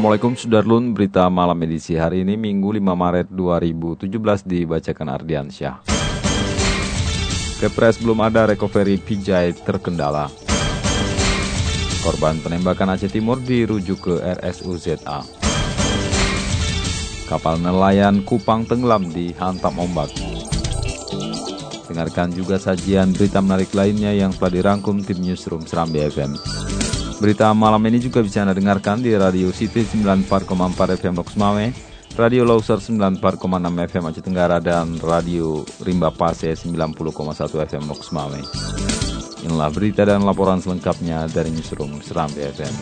Assalamualaikum Sudarlun, berita malam edisi hari ini Minggu 5 Maret 2017 dibacakan Ardiansyah. Kepres belum ada recovery Pijai terkendala. Korban penembakan Aceh Timur dirujuk ke RSUZA. Kapal nelayan Kupang tenggelam di hantam ombak. Dengarkan juga sajian berita menarik lainnya yang telah dirangkum tim Newsroom Serambi FM. Berita malam ini juga bisa Anda dengarkan di Radio City 94,4 FM Loks Radio Loser 94,6 FM Aceh Tenggara, dan Radio Rimba Pase 90,1 FM Loks. Inilah berita dan laporan selengkapnya dari Newsroom Serambi FM.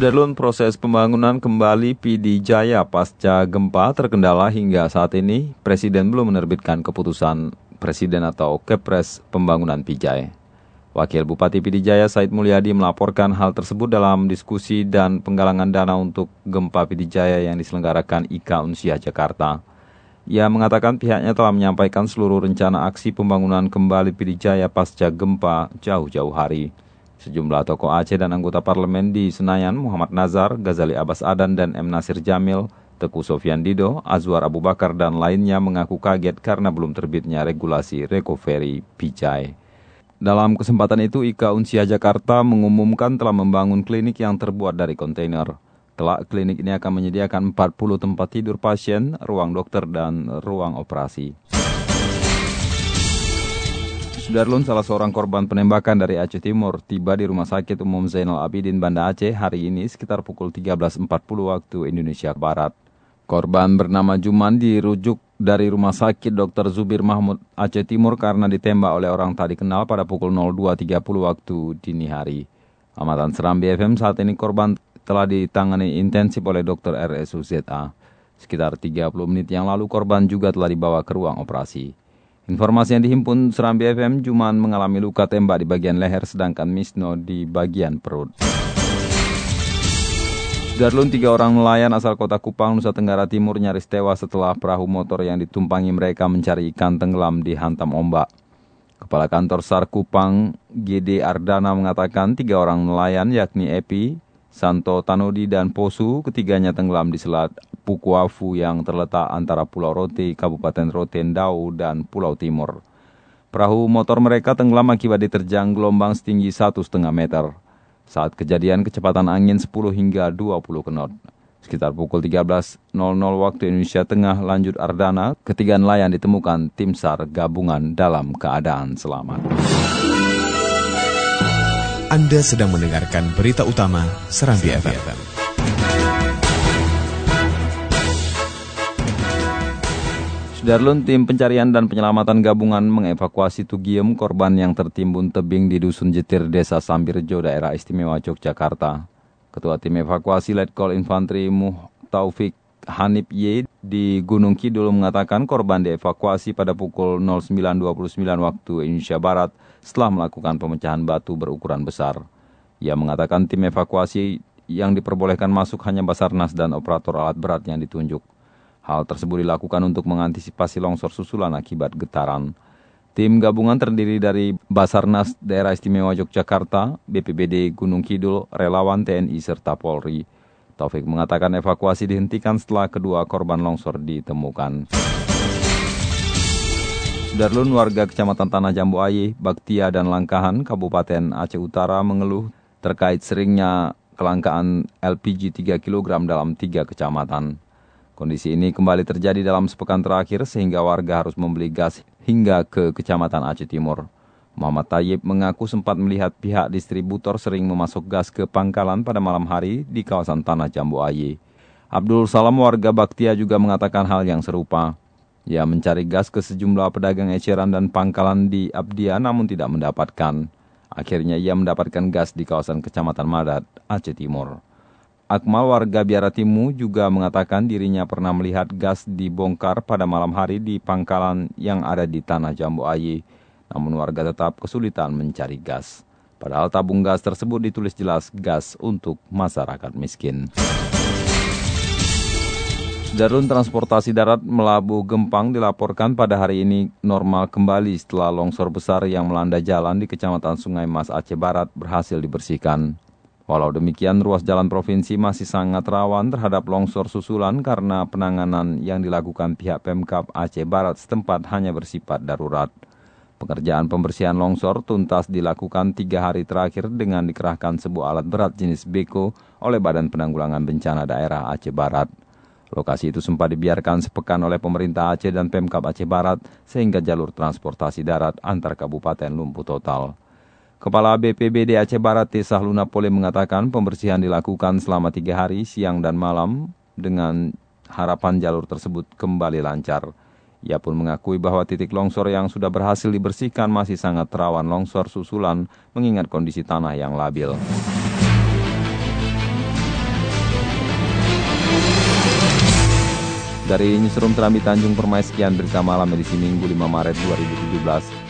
Sudarlun proses pembangunan kembali PD Jaya pasca gempa terkendala hingga saat ini Presiden belum menerbitkan keputusan Presiden atau Kepres pembangunan Pijai. Wakil Bupati PD Jaya Said Mulyadi melaporkan hal tersebut dalam diskusi dan penggalangan dana untuk gempa PD Jaya yang diselenggarakan IKA Unsia Jakarta. Ia mengatakan pihaknya telah menyampaikan seluruh rencana aksi pembangunan kembali PD Jaya pasca gempa jauh-jauh hari. Sejumlah tokoh Aceh dan anggota parlemen di Senayan, Muhammad Nazar, Ghazali Abbas Adan, dan M. Nasir Jamil, Teku Sofian Dido, Azwar Abu Bakar, dan lainnya mengaku kaget karena belum terbitnya regulasi recovery Pijai. Dalam kesempatan itu, IKA Unsia Jakarta mengumumkan telah membangun klinik yang terbuat dari kontainer. Kelak klinik ini akan menyediakan 40 tempat tidur pasien, ruang dokter, dan ruang operasi. Sudarlun, salah seorang korban penembakan dari Aceh Timur, tiba di Rumah Sakit Umum Zainal Abidin Banda Aceh hari ini sekitar pukul 13.40 waktu Indonesia Barat. Korban bernama Juman dirujuk dari Rumah Sakit Dr. Zubir Mahmud Aceh Timur karena ditembak oleh orang tak dikenal pada pukul 02.30 waktu dini hari. Amatan Serambi FM saat ini korban telah ditangani intensif oleh Dr. RSUZA. Sekitar 30 menit yang lalu korban juga telah dibawa ke ruang operasi. Informasi yang dihimpun Serambi FM, Juman mengalami luka tembak di bagian leher sedangkan Misno di bagian perut. Darlun, tiga orang nelayan asal kota Kupang, Nusa Tenggara Timur nyaris tewas setelah perahu motor yang ditumpangi mereka mencari ikan tenggelam di hantam ombak. Kepala kantor SAR Kupang, GD Ardana mengatakan tiga orang nelayan yakni Epi, Santo Tanodi, dan Posu, ketiganya tenggelam di selat Pukuafu yang terletak antara Pulau Rote, Kabupaten Rotendau, dan Pulau Timur. Perahu motor mereka tenggelam akibat diterjang gelombang setinggi 1,5 meter. Saat kejadian kecepatan angin 10 hingga 20 knot. Sekitar pukul 13.00 waktu Indonesia Tengah lanjut Ardana, ketiga nelayan ditemukan tim SAR gabungan dalam keadaan selamat. Anda sedang mendengarkan berita utama Serambi FM. Sudarlun, tim pencarian dan penyelamatan gabungan mengevakuasi Tugiem korban yang tertimbun tebing di Dusun Jetir, Desa Sambirjo, daerah istimewa Yogyakarta. Ketua tim evakuasi Letkol Infantri Muh Taufik Hanif Y di Gunung Kidul mengatakan korban dievakuasi pada pukul 09.29 waktu Indonesia Barat setelah melakukan pemecahan batu berukuran besar. Ia mengatakan tim evakuasi yang diperbolehkan masuk hanya Basarnas dan operator alat berat yang ditunjuk. Hal tersebut dilakukan untuk mengantisipasi longsor susulan akibat getaran. Tim gabungan terdiri dari Basarnas Daerah Istimewa Yogyakarta, BPBD Gunung Kidul, relawan TNI, serta Polri. Taufik mengatakan evakuasi dihentikan setelah kedua korban longsor ditemukan. Darlun warga Kecamatan Tanah Jambu Aye, Baktia, dan Langkahan, Kabupaten Aceh Utara mengeluh terkait seringnya kelangkaan LPG 3 kg dalam tiga kecamatan. Kondisi ini kembali terjadi dalam sepekan terakhir sehingga warga harus membeli gas hingga ke Kecamatan Aceh Timur. Muhammad Tayyib mengaku sempat melihat pihak distributor sering memasuk gas ke pangkalan pada malam hari di kawasan Tanah Jambu Aye. Abdul Salam warga Baktia juga mengatakan hal yang serupa. Ia mencari gas ke sejumlah pedagang eceran dan pangkalan di Abdia namun tidak mendapatkan. Akhirnya ia mendapatkan gas di kawasan Kecamatan Madat, Aceh Timur. Akmal warga Biara Timu juga mengatakan dirinya pernah melihat gas dibongkar pada malam hari di pangkalan yang ada di Tanah Jambu Ayi. Namun warga tetap kesulitan mencari gas. Padahal tabung gas tersebut ditulis jelas gas untuk masyarakat miskin. Darun Transportasi Darat Melabuh Gempang dilaporkan pada hari ini normal kembali setelah longsor besar yang melanda jalan di Kecamatan Sungai Mas Aceh Barat berhasil dibersihkan. Walau demikian, ruas jalan provinsi masih sangat rawan terhadap longsor susulan karena penanganan yang dilakukan pihak Pemkap Aceh Barat setempat hanya bersifat darurat. Pekerjaan pembersihan longsor tuntas dilakukan tiga hari terakhir dengan dikerahkan sebuah alat berat jenis beko oleh Badan Penanggulangan Bencana Daerah Aceh Barat. Lokasi itu sempat dibiarkan sepekan oleh pemerintah Aceh dan Pemkap Aceh Barat sehingga jalur transportasi darat antar kabupaten lumpuh total. Kepala BPBD Aceh Barat Tesa Luna Pole mengatakan pembersihan dilakukan selama tiga hari siang dan malam dengan harapan jalur tersebut kembali lancar. Ia pun mengakui bahwa titik longsor yang sudah berhasil dibersihkan masih sangat rawan longsor susulan mengingat kondisi tanah yang labil. Dari Newsroom Serambi Tanjung Permai sekian berita malam edisi Minggu 5 Maret 2017.